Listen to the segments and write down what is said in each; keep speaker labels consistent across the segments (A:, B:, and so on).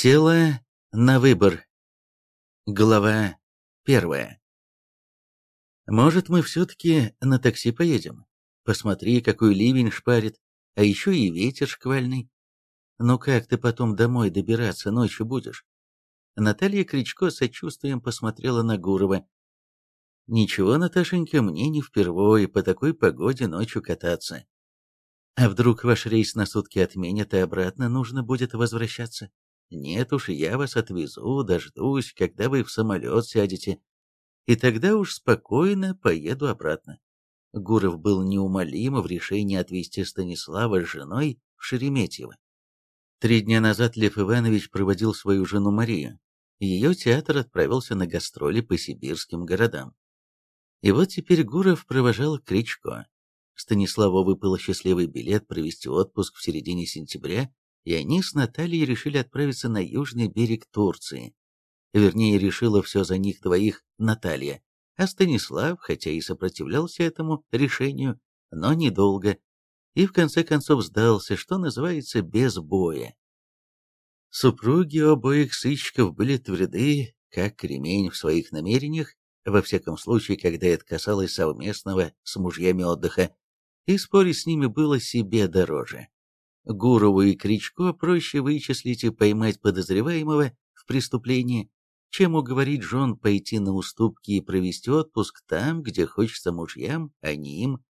A: Тело на выбор. Глава первая. Может, мы все-таки на такси поедем? Посмотри, какой ливень шпарит, а еще и ветер шквальный. Ну как ты потом домой добираться ночью будешь? Наталья Кричко сочувствием посмотрела на Гурова. Ничего, Наташенька, мне не впервые по такой погоде ночью кататься. А вдруг ваш рейс на сутки отменят, и обратно нужно будет возвращаться? Нет уж, я вас отвезу, дождусь, когда вы в самолет сядете. И тогда уж спокойно поеду обратно. Гуров был неумолим в решении отвезти Станислава с женой в Шереметьево. Три дня назад Лев Иванович проводил свою жену Марию. Ее театр отправился на гастроли по сибирским городам. И вот теперь Гуров провожал Кричко. Станиславу выпал счастливый билет провести отпуск в середине сентября и они с Натальей решили отправиться на южный берег Турции. Вернее, решила все за них двоих Наталья, а Станислав, хотя и сопротивлялся этому решению, но недолго, и в конце концов сдался, что называется, без боя. Супруги обоих сыщиков были тверды, как кремень в своих намерениях, во всяком случае, когда это касалось совместного с мужьями отдыха, и спорить с ними было себе дороже. Гурову и Кричко проще вычислить и поймать подозреваемого в преступлении, чем уговорить жен пойти на уступки и провести отпуск там, где хочется мужьям, а не им.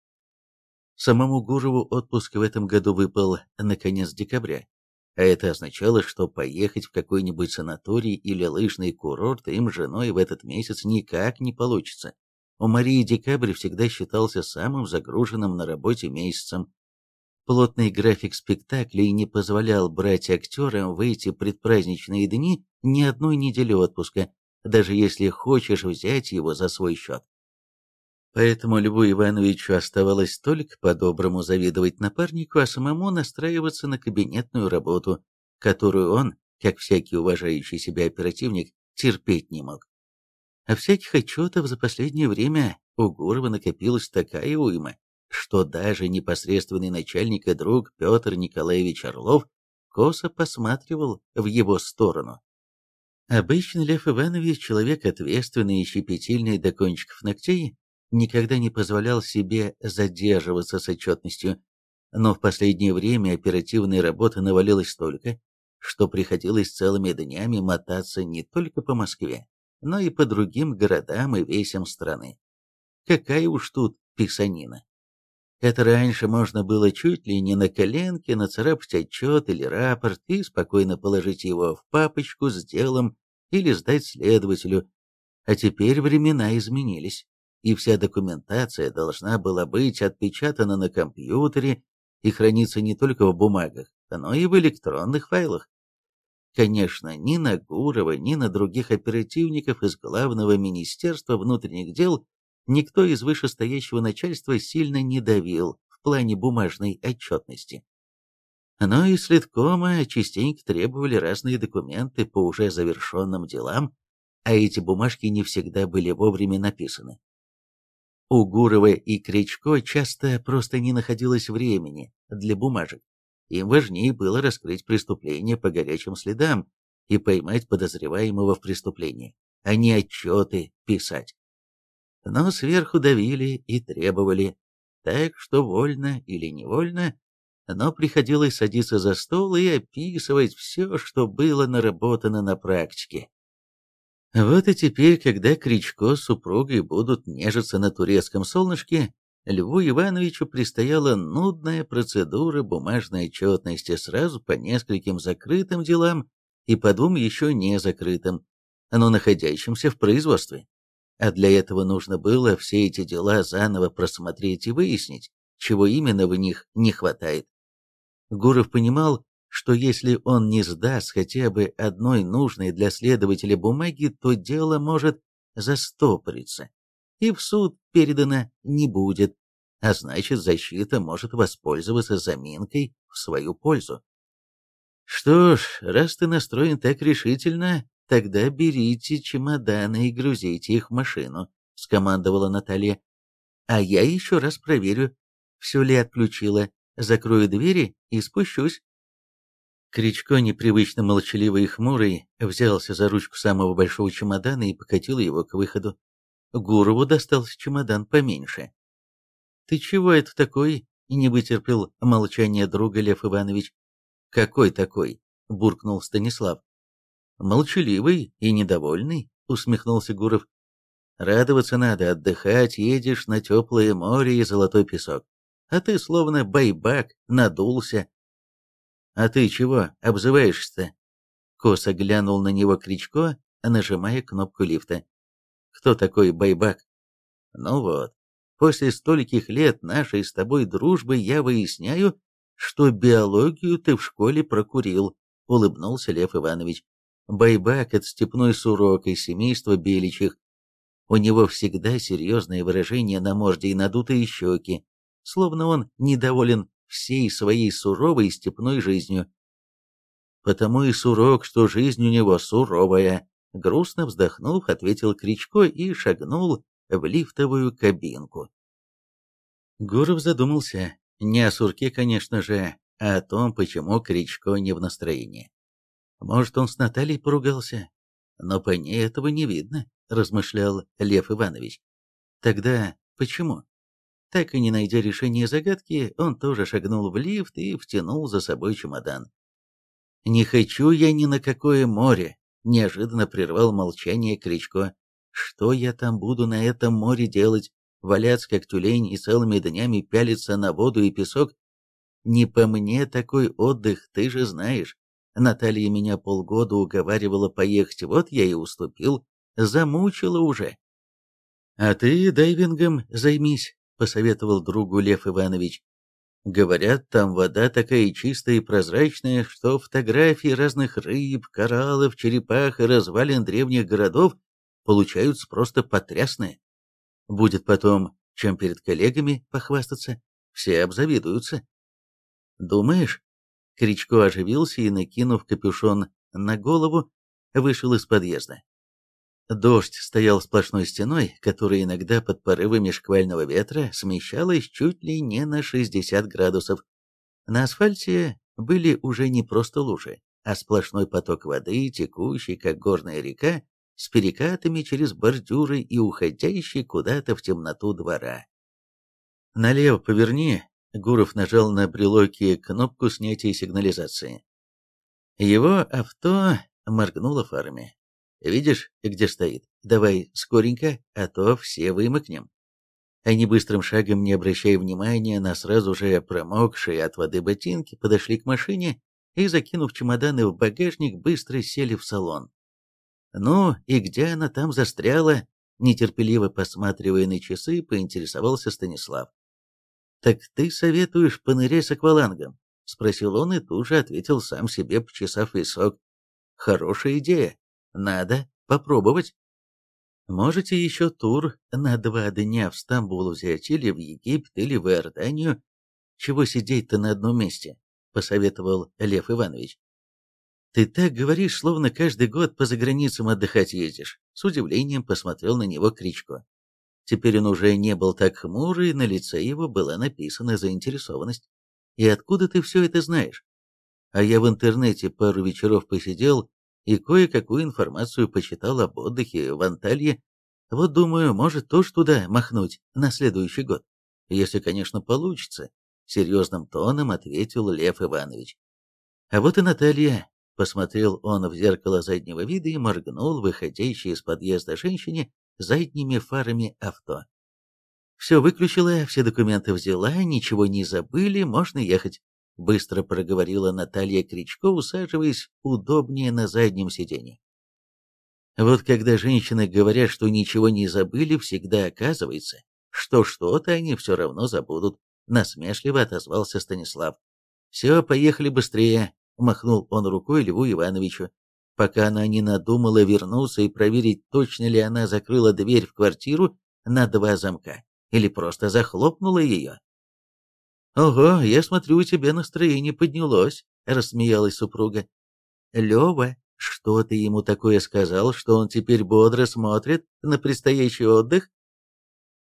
A: Самому Гурову отпуск в этом году выпал на конец декабря, а это означало, что поехать в какой-нибудь санаторий или лыжный курорт им женой в этот месяц никак не получится. У Марии декабрь всегда считался самым загруженным на работе месяцем, Плотный график спектаклей не позволял брать актерам в эти предпраздничные дни ни одной недели отпуска, даже если хочешь взять его за свой счет. Поэтому Льву Ивановичу оставалось только по-доброму завидовать напарнику, а самому настраиваться на кабинетную работу, которую он, как всякий уважающий себя оперативник, терпеть не мог. А всяких отчетов за последнее время у Гурова накопилась такая уйма, что даже непосредственный начальник и друг Петр Николаевич Орлов косо посматривал в его сторону. Обычно Лев Иванович, человек ответственный и щепетильный до кончиков ногтей, никогда не позволял себе задерживаться с отчетностью, но в последнее время оперативной работы навалилось столько, что приходилось целыми днями мотаться не только по Москве, но и по другим городам и весям страны. Какая уж тут писанина. Это раньше можно было чуть ли не на коленке нацарапать отчет или рапорт и спокойно положить его в папочку с делом или сдать следователю. А теперь времена изменились, и вся документация должна была быть отпечатана на компьютере и храниться не только в бумагах, но и в электронных файлах. Конечно, ни на Гурова, ни на других оперативников из Главного министерства внутренних дел никто из вышестоящего начальства сильно не давил в плане бумажной отчетности. Но и следкома частенько требовали разные документы по уже завершенным делам, а эти бумажки не всегда были вовремя написаны. У Гурова и Кричко часто просто не находилось времени для бумажек. Им важнее было раскрыть преступление по горячим следам и поймать подозреваемого в преступлении, а не отчеты писать но сверху давили и требовали, так что вольно или невольно, но приходилось садиться за стол и описывать все, что было наработано на практике. Вот и теперь, когда Кричко с супругой будут нежиться на турецком солнышке, Льву Ивановичу предстояла нудная процедура бумажной отчетности сразу по нескольким закрытым делам и по двум еще не закрытым, но находящимся в производстве а для этого нужно было все эти дела заново просмотреть и выяснить, чего именно в них не хватает. Гуров понимал, что если он не сдаст хотя бы одной нужной для следователя бумаги, то дело может застопориться, и в суд передано не будет, а значит защита может воспользоваться заминкой в свою пользу. Что ж, раз ты настроен так решительно, «Тогда берите чемоданы и грузите их в машину», — скомандовала Наталья. «А я еще раз проверю, все ли отключила, закрою двери и спущусь». Кричко, непривычно молчаливый и хмурый, взялся за ручку самого большого чемодана и покатил его к выходу. Гурову достался чемодан поменьше. «Ты чего это такой?» — не вытерпел молчание друга Лев Иванович. «Какой такой?» — буркнул Станислав. «Молчаливый и недовольный», — усмехнулся Гуров. «Радоваться надо, отдыхать, едешь на теплое море и золотой песок. А ты словно байбак, надулся, «А ты чего обзываешься-то?» Косо глянул на него Кричко, нажимая кнопку лифта. «Кто такой Байбак?» «Ну вот, после стольких лет нашей с тобой дружбы я выясняю, что биологию ты в школе прокурил», — улыбнулся Лев Иванович. «Байбак — это степной сурок из семейства Беличих. У него всегда серьезное выражение на морде и надутые щеки, словно он недоволен всей своей суровой степной жизнью. Потому и сурок, что жизнь у него суровая, грустно вздохнув, ответил Кричко и шагнул в лифтовую кабинку. Гуров задумался, не о сурке, конечно же, а о том, почему Кричко не в настроении. Может, он с Натальей поругался? Но по ней этого не видно, размышлял Лев Иванович. Тогда почему? Так и не найдя решения загадки, он тоже шагнул в лифт и втянул за собой чемодан. «Не хочу я ни на какое море», — неожиданно прервал молчание Кричко. «Что я там буду на этом море делать? Валяться как тюлень и целыми днями пялиться на воду и песок? Не по мне такой отдых, ты же знаешь. Наталья меня полгода уговаривала поехать, вот я и уступил. Замучила уже. А ты дайвингом займись, посоветовал другу Лев Иванович. Говорят, там вода такая чистая и прозрачная, что фотографии разных рыб, кораллов, черепах и развалин древних городов получаются просто потрясные. Будет потом, чем перед коллегами похвастаться, все обзавидуются. Думаешь? Кричко оживился и, накинув капюшон на голову, вышел из подъезда. Дождь стоял сплошной стеной, которая иногда под порывами шквального ветра смещалась чуть ли не на 60 градусов. На асфальте были уже не просто лужи, а сплошной поток воды, текущий, как горная река, с перекатами через бордюры и уходящий куда-то в темноту двора. «Налево поверни», — Гуров нажал на брелоке кнопку снятия сигнализации. Его авто моргнуло фарами. Видишь, где стоит? Давай скоренько, а то все вымокнем. Они быстрым шагом, не обращая внимания на сразу же промокшие от воды ботинки, подошли к машине и, закинув чемоданы в багажник, быстро сели в салон. «Ну, и где она там застряла?» Нетерпеливо посматривая на часы, поинтересовался Станислав. «Так ты советуешь понырять с аквалангом?» — спросил он и тут же ответил сам себе, почесав висок. «Хорошая идея. Надо попробовать. Можете еще тур на два дня в Стамбул взять, или в Египет, или в Иорданию. Чего сидеть-то на одном месте? Посоветовал Лев Иванович. Ты так говоришь, словно каждый год по заграницам отдыхать ездишь. С удивлением посмотрел на него Кричко. Теперь он уже не был так хмур, и на лице его была написана заинтересованность. «И откуда ты все это знаешь?» А я в интернете пару вечеров посидел и кое-какую информацию почитал об отдыхе в Анталье. Вот думаю, может тоже туда махнуть на следующий год. Если, конечно, получится, серьезным тоном ответил Лев Иванович. А вот и Наталья. Посмотрел он в зеркало заднего вида и моргнул выходящей из подъезда женщине задними фарами авто. Все выключила, все документы взяла, ничего не забыли, можно ехать быстро проговорила Наталья Кричко, усаживаясь удобнее на заднем сиденье. Вот когда женщины говорят, что ничего не забыли, всегда оказывается, что что-то они все равно забудут, насмешливо отозвался Станислав. «Все, поехали быстрее», — махнул он рукой Льву Ивановичу, пока она не надумала вернуться и проверить, точно ли она закрыла дверь в квартиру на два замка, или просто захлопнула ее. «Ого, я смотрю, у тебя настроение поднялось», — рассмеялась супруга. «Лева, что ты ему такое сказал, что он теперь бодро смотрит на предстоящий отдых?»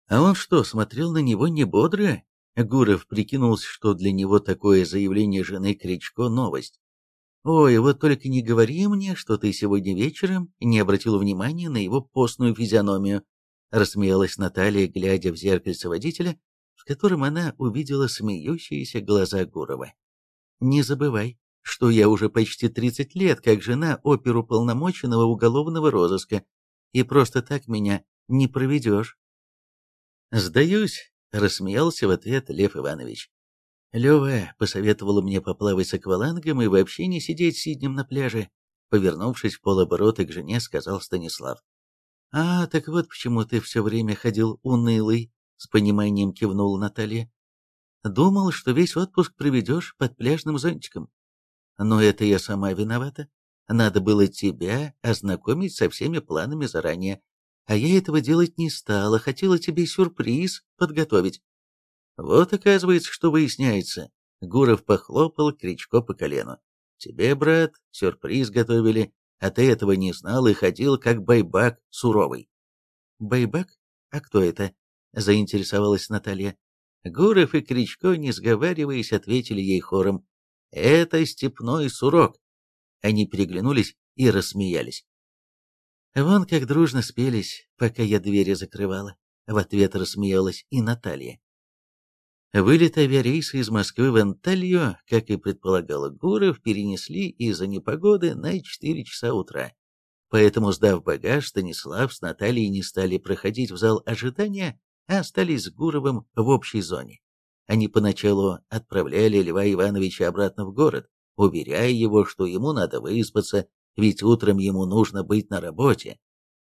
A: А он что, смотрел на него не бодро? Гуров прикинулся, что для него такое заявление жены Кричко — новость. Ой, вот только не говори мне, что ты сегодня вечером не обратил внимания на его постную физиономию, рассмеялась Наталья, глядя в зеркальце водителя, в котором она увидела смеющиеся глаза Гурова. Не забывай, что я уже почти 30 лет как жена оперуполномоченного уголовного розыска, и просто так меня не проведешь. «Сдаюсь», — рассмеялся в ответ Лев Иванович. Лева посоветовала мне поплавать с аквалангом и вообще не сидеть сиднем на пляже. Повернувшись в полоборота к жене, сказал Станислав. «А, так вот почему ты все время ходил унылый», — с пониманием кивнула Наталья. «Думал, что весь отпуск проведешь под пляжным зонтиком. Но это я сама виновата. Надо было тебя ознакомить со всеми планами заранее. А я этого делать не стала, хотела тебе сюрприз подготовить. Вот оказывается, что выясняется. Гуров похлопал Кричко по колену. Тебе, брат, сюрприз готовили, а ты этого не знал и ходил как байбак суровый. Байбак? А кто это? Заинтересовалась Наталья. Гуров и Кричко, не сговариваясь, ответили ей хором. Это степной сурок. Они переглянулись и рассмеялись. Вон как дружно спелись, пока я двери закрывала. В ответ рассмеялась и Наталья. Вылет авиарейса из Москвы в Анталью, как и предполагал Гуров, перенесли из-за непогоды на 4 часа утра. Поэтому, сдав багаж, Станислав с Натальей не стали проходить в зал ожидания, а остались с Гуровым в общей зоне. Они поначалу отправляли Льва Ивановича обратно в город, уверяя его, что ему надо выспаться, ведь утром ему нужно быть на работе.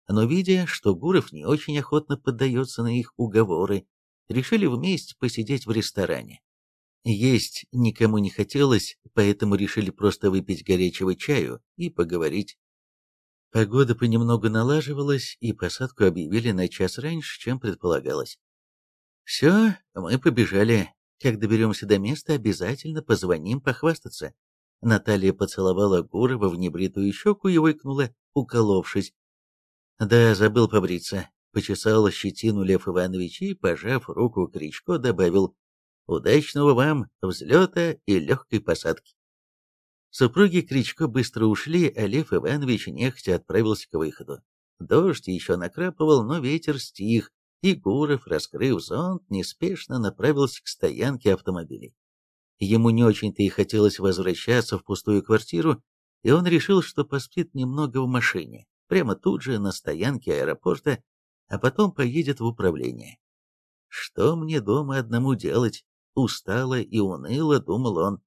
A: Но видя, что Гуров не очень охотно поддается на их уговоры, решили вместе посидеть в ресторане. Есть никому не хотелось, поэтому решили просто выпить горячего чаю и поговорить. Погода понемногу налаживалась, и посадку объявили на час раньше, чем предполагалось. «Все, мы побежали. Как доберемся до места, обязательно позвоним похвастаться». Наталья поцеловала Гурова в небритую щеку и выкнула, уколовшись. «Да, забыл побриться. Почесал щетину Лев Иванович и, пожав руку Кричко, добавил «Удачного вам взлета и легкой посадки». Супруги Кричко быстро ушли, а Лев Иванович нехотя отправился к выходу. Дождь еще накрапывал, но ветер стих, и Гуров, раскрыв зонт, неспешно направился к стоянке автомобилей. Ему не очень-то и хотелось возвращаться в пустую квартиру, и он решил, что поспит немного в машине, прямо тут же на стоянке аэропорта, а потом поедет в управление. Что мне дома одному делать? Устало и уныло, думал он.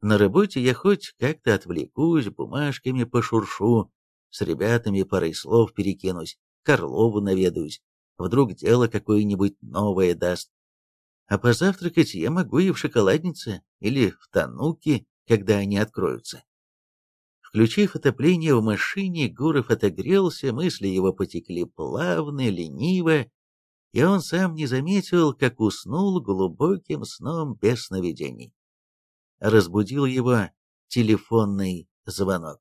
A: На работе я хоть как-то отвлекусь, бумажками пошуршу, с ребятами парой слов перекинусь, Карлову наведаюсь. Вдруг дело какое-нибудь новое даст. А позавтракать я могу и в шоколаднице, или в тануке, когда они откроются. Включив отопление в машине, Гуров отогрелся, мысли его потекли плавно, лениво, и он сам не заметил, как уснул глубоким сном без сновидений. Разбудил его телефонный звонок.